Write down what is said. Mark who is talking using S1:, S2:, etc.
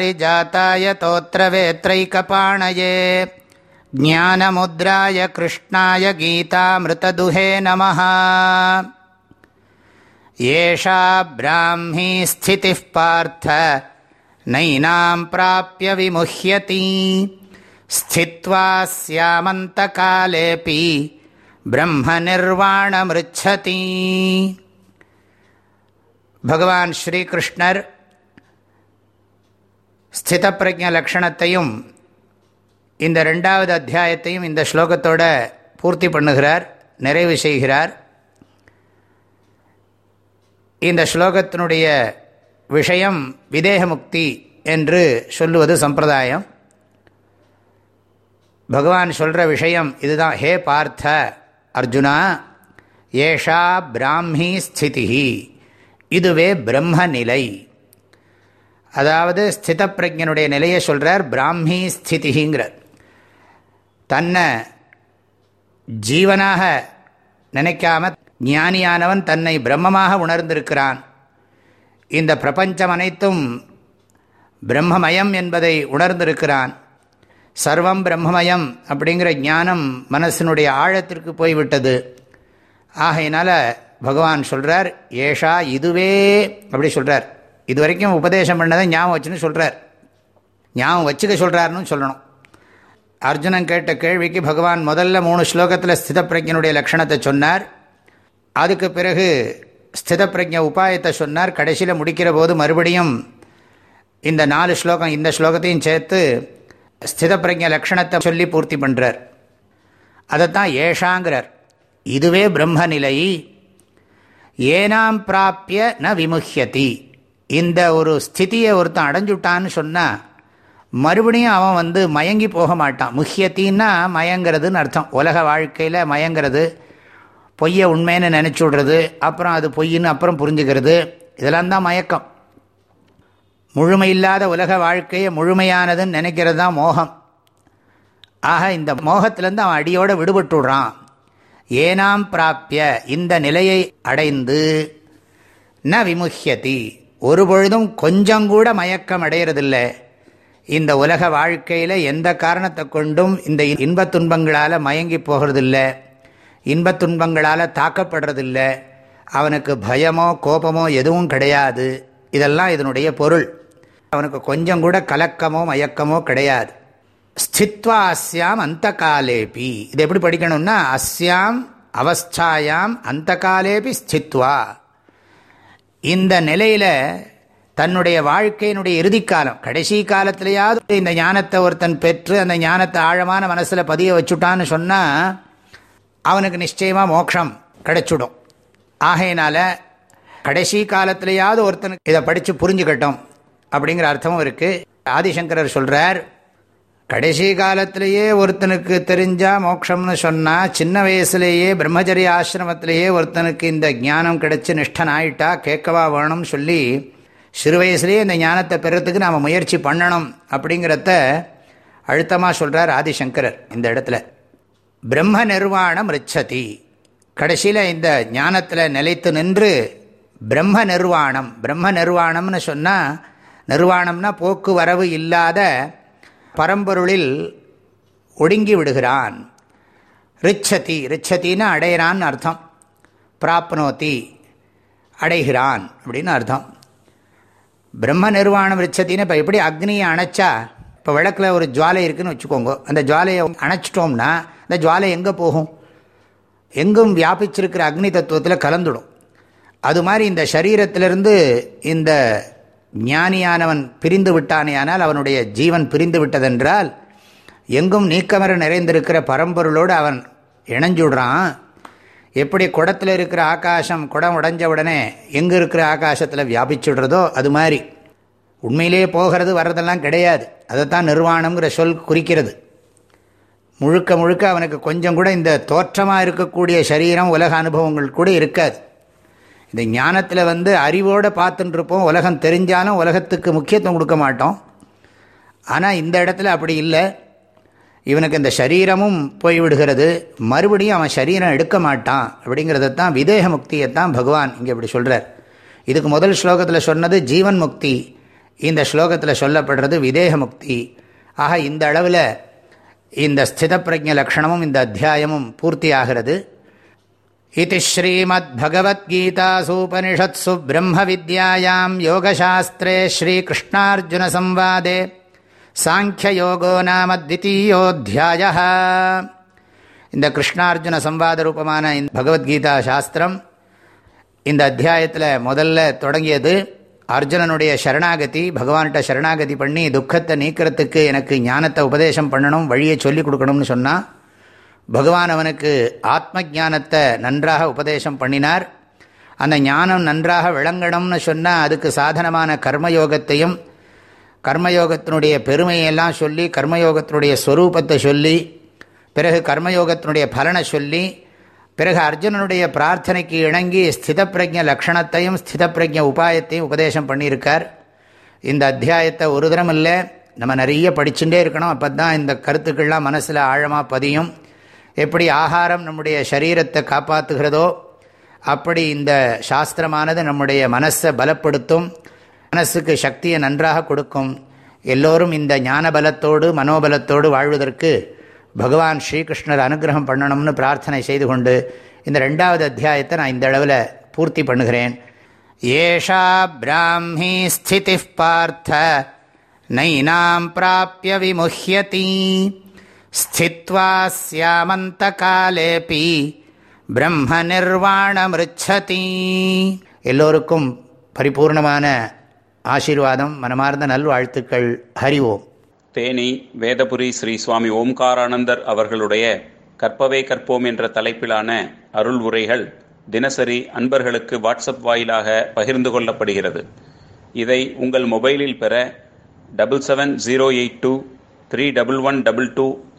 S1: िजाताय तोत्रवेत्रैकपाणये। ज्ञानमुद्राय कृष्णाय गीतामृतदुहे नमः। एषा ब्राह्मी स्थितिः पार्थ नैनाम् प्राप्य विमुह्यति। स्थित्वा स्यामन्तकालेपि ब्रह्म भगवान् श्रीकृष्णर् ஸ்தித பிரஜ லக்ஷணத்தையும் இந்த ரெண்டாவது அத்தியாயத்தையும் இந்த ஸ்லோகத்தோட பூர்த்தி பண்ணுகிறார் நிறைவு செய்கிறார். இந்த ஸ்லோகத்தினுடைய விஷயம் விதேகமுக்தி என்று சொல்லுவது சம்பிரதாயம். பகவான் சொல்கிற விஷயம் இதுதான். ஹே பார்த்த அர்ஜுனா ஏஷா பிராமி ஸ்திதி இதுவே பிரம்ம நிலை. அதாவது ஸ்தித பிரஜனுடைய நிலையை சொல்கிறார் பிராமி ஸ்திதிங்கிறார் தன்னை ஜீவனாக நினைக்காம ஞானியானவன் தன்னை பிரம்மமாக உணர்ந்திருக்கிறான். இந்த பிரபஞ்சம் அனைத்தும் பிரம்மமயம் என்பதை உணர்ந்திருக்கிறான். சர்வம் பிரம்மமயம் அப்படிங்கிற ஞானம் மனசினுடைய ஆழத்திற்கு போய்விட்டது. ஆகையினால் பகவான் சொல்கிறார் ஏஷா இதுவே அப்படி சொல்கிறார் இது வரைக்கும் உபதேசம் பண்ணதை ஞாபகம் வச்சுன்னு சொல்கிறார் ஞாபகம் வச்சுக்க சொல்கிறாருன்னு சொல்லணும். அர்ஜுனன் கேட்ட கேள்விக்கு பகவான் முதல்ல மூணு ஸ்லோகத்தில் ஸ்தித பிரஜனுடைய லட்சணத்தை சொன்னார். அதுக்கு பிறகு ஸ்தித பிரஜ உபாயத்தை சொன்னார். கடைசியில் முடிக்கிற போது மறுபடியும் இந்த நாலு ஸ்லோகம் இந்த ஸ்லோகத்தையும் சேர்த்து ஸ்தித பிரஜ லக்ஷணத்தை சொல்லி பூர்த்தி பண்ணுறார் அதைத்தான் ஏஷாங்கிறார். இதுவே பிரம்மநிலை ஏனாம் பிராப்பிய ந விமுஹியதி. இந்த ஒரு ஸ்திதியை ஒருத்தன் அடைஞ்சுட்டான்னு சொன்னால் மறுபடியும் அவன் வந்து மயங்கி போக மாட்டான். முக்கியத்தின்னா மயங்கிறதுன்னு அர்த்தம். உலக வாழ்க்கையில் மயங்கிறது பொய்யை உண்மைன்னு நினச்சி விடுறது அப்புறம் அது பொய்ன்னு அப்புறம் புரிஞ்சுக்கிறது இதெல்லாம் தான் மயக்கம். முழுமையில்லாத உலக வாழ்க்கையை முழுமையானதுன்னு நினைக்கிறது தான் மோகம். ஆக இந்த மோகத்திலேருந்து அவன் அடியோடு விடுபட்டுடுறான் ஏனாம் பிராப்பிய இந்த நிலையை அடைந்து ந விமுஹியதி ஒரு பொழுதும் கொஞ்சம் கூட மயக்கம் அடையிறதில்லை. இந்த உலக வாழ்க்கையில் எந்த காரணத்தை கொண்டும் இந்த இன்பத் துன்பங்களால் மயங்கி போகிறதில்லை. இன்பத் துன்பங்களால் தாக்கப்படுறதில்லை. அவனுக்கு பயமோ கோபமோ எதுவும் கிடையாது. இதெல்லாம் இதனுடைய பொருள். அவனுக்கு கொஞ்சம் கூட கலக்கமோ மயக்கமோ கிடையாது. ஸ்தித்வா அஸ்யாம் அந்த காலேபி. இது எப்படி படிக்கணும்னா அஸ்யாம் அவஸ்தாயாம் அந்த காலேபி ஸ்தித்வா. இந்த நிலையில் தன்னுடைய வாழ்க்கையினுடைய இறுதிக்காலம் கடைசி காலத்திலேயாவது இந்த ஞானத்தை ஒருத்தன் பெற்று அந்த ஞானத்தை ஆழமான மனசில் பதிய வச்சுட்டான்னு சொன்னால் அவனுக்கு நிச்சயமாக மோட்சம் கிடைச்சுடும். ஆகையினால கடைசி காலத்திலேயாவது ஒருத்தனுக்கு இதை படித்து புரிஞ்சுக்கட்டும் அப்படிங்கிற அர்த்தமும் இருக்குது ஆதிசங்கரர் சொல்கிறார் கடைசி காலத்திலேயே ஒருத்தனுக்கு தெரிஞ்சா மோட்சம்னு சொன்னால் சின்ன வயசுலேயே பிரம்மச்சரிய ஆசிரமத்திலேயே ஒருத்தனுக்கு இந்த ஞானம் கிடைச்சி நிஷ்டன் ஆயிட்டா கேட்கவா வேணும்னு சொல்லி சிறு வயசுலேயே இந்த ஞானத்தை பெறத்துக்கு நாம் முயற்சி பண்ணணும் அப்படிங்கிறத அழுத்தமாக சொல்கிறார் ஆதிசங்கரர் இந்த இடத்துல. பிரம்ம நிர்வாணம் ரிச்சதி. கடைசியில் இந்த ஞானத்தில் நிலைத்து நின்று பிரம்ம நிர்வாணம் பிரம்ம நிர்வாணம்னு சொன்னால் நிர்வாணம்னா போக்குவரவு இல்லாத பரம்பொருளில் ஒடுங்கி விடுகிறான். ரிச்சதி ரிச்சத்தின்னு அடையிறான்னு அர்த்தம். பிராப்னோத்தி அடைகிறான் அப்படின்னு அர்த்தம். பிரம்ம நிர்வாணம் ரிச்சத்தின்னு இப்போ எப்படி அக்னியை அணைச்சா இப்போ விளக்கில் ஒரு ஜுவாலை இருக்குதுன்னு வச்சுக்கோங்க. அந்த ஜுவாலையை அணைச்சிட்டோம்னா அந்த ஜுவாலை எங்கே போகும்? எங்கும் வியாபிச்சிருக்கிற அக்னி தத்துவத்தில் கலந்துடும். அது மாதிரி இந்த சரீரத்திலிருந்து இந்த ஞானியானவன் பிரிந்து விட்டானே ஆனால் அவனுடைய ஜீவன் பிரிந்து விட்டதென்றால் எங்கும் நீக்கமர நிறைந்திருக்கிற பரம்பொருளோடு அவன் இணைஞ்சுடுறான். எப்படி குடத்தில் இருக்கிற ஆகாசம் குடம் உடஞ்ச உடனே எங்கே இருக்கிற ஆகாசத்தில் வியாபிச்சுடுறதோ அது மாதிரி. உண்மையிலே போகிறது வர்றதெல்லாம் கிடையாது. அதைத்தான் நிர்வாணம்ங்கிற சொல் குறிக்கிறது. முழுக்க முழுக்க அவனுக்கு கொஞ்சம் கூட இந்த தோற்றமாக இருக்கக்கூடிய சரீரம் உலக அனுபவங்கள் கூட இருக்காது. இந்த ஞானத்தில் வந்து அறிவோடு பார்த்துட்டுருப்போம் உலகம் தெரிஞ்சாலும் உலகத்துக்கு முக்கியத்துவம் கொடுக்க மாட்டோம். ஆனால் இந்த இடத்துல அப்படி இல்லை. இவனுக்கு இந்த சரீரமும் போய்விடுகிறது மறுபடியும் அவன் சரீரம் எடுக்க மாட்டான் அப்படிங்கிறத தான் விதேக முக்தியை தான் பகவான் இங்கே இப்படி சொல்கிறார் இதுக்கு முதல் ஸ்லோகத்தில் சொன்னது ஜீவன் முக்தி. இந்த ஸ்லோகத்தில் சொல்லப்படுறது விதேக முக்தி. ஆக இந்த அளவில் இந்த ஸ்தித பிரஜ லக்ஷணமும் இந்த அத்தியாயமும் பூர்த்தி ஆகிறது இது ஸ்ரீமத்பகவத்கீதாசூபனிஷத்சு பிரம்ம வித்யாயாம் யோகசாஸ்திரே ஸ்ரீகிருஷ்ணார்ஜுனசம்வாதே சாங்கியயோகோ நாம த்விதீயோத்தியாய இந்த கிருஷ்ணார்ஜுன சம்வாத ரூபமான இந்த பகவத்கீதா சாஸ்திரம் இந்த அத்தியாயத்தில் முதல்ல தொடங்கியது அர்ஜுனனுடைய சரணாகதி பகவான்கிட்ட சரணாகதி பண்ணி துக்கத்தை நீக்கிறதுக்கு எனக்கு ஞானத்தை உபதேசம் பண்ணணும் வழியை சொல்லிக் கொடுக்கணும்னு சொன்னால் பகவான் அவனுக்கு ஆத்ம ஜானத்தை நன்றாக உபதேசம் பண்ணினார். அந்த ஞானம் நன்றாக விளங்கணும்னு சொன்னால் அதுக்கு சாதனமான கர்மயோகத்தையும் கர்மயோகத்தினுடைய பெருமையெல்லாம் சொல்லி கர்மயோகத்தினுடைய ஸ்வரூபத்தை சொல்லி பிறகு கர்மயோகத்தினுடைய பலனை சொல்லி பிறகு அர்ஜுனனுடைய பிரார்த்தனைக்கு இணங்கி ஸ்தித பிரஜ லக்ஷணத்தையும் ஸ்தித பிரஜ உபாயத்தையும் உபதேசம் பண்ணியிருக்கார். இந்த அத்தியாயத்தை ஒரு தரம் இல்லை நம்ம நிறைய படிச்சுட்டே இருக்கணும். அப்போ தான் இந்த கருத்துக்கள்லாம் மனசில் ஆழமாக பதியும். எப்படி ஆகாரம் நம்முடைய சரீரத்தை காப்பாற்றுகிறதோ அப்படி இந்த சாஸ்திரமானது நம்முடைய மனசை பலப்படுத்தும் மனசுக்கு சக்தியை நன்றாக கொடுக்கும். எல்லோரும் இந்த ஞான பலத்தோடு மனோபலத்தோடு வாழ்வதற்கு பகவான் ஸ்ரீகிருஷ்ணர் அனுகிரகம் பண்ணணும்னு பிரார்த்தனை செய்து கொண்டு இந்த ரெண்டாவது அத்தியாயத்தை நான் இந்த அளவில் பூர்த்தி பண்ணுகிறேன். ஏஷா பிராமி ஸ்திதி பார்த்த நைனாம் பிராப்பிய விமுஹியதி. ஸ்தித்வா காலேபி பிரம்ம நிர்வாணமிருச்சதி எல்லோருக்கும் பரிபூர்ணமான ஆசீர்வாதம் மனமார்ந்த நல்வாழ்த்துக்கள். ஹரிவோம்
S2: தேனி வேதபுரி ஸ்ரீ சுவாமி ஓம்காரானந்தர் அவர்களுடைய கற்பவே கற்போம் என்ற தலைப்பிலான அருள் உரைகள் தினசரி அன்பர்களுக்கு வாட்ஸ்அப் வாயிலாக பகிர்ந்து கொள்ளப்படுகிறது. இதை உங்கள் மொபைலில் பெற double seven zero eight two three double one double two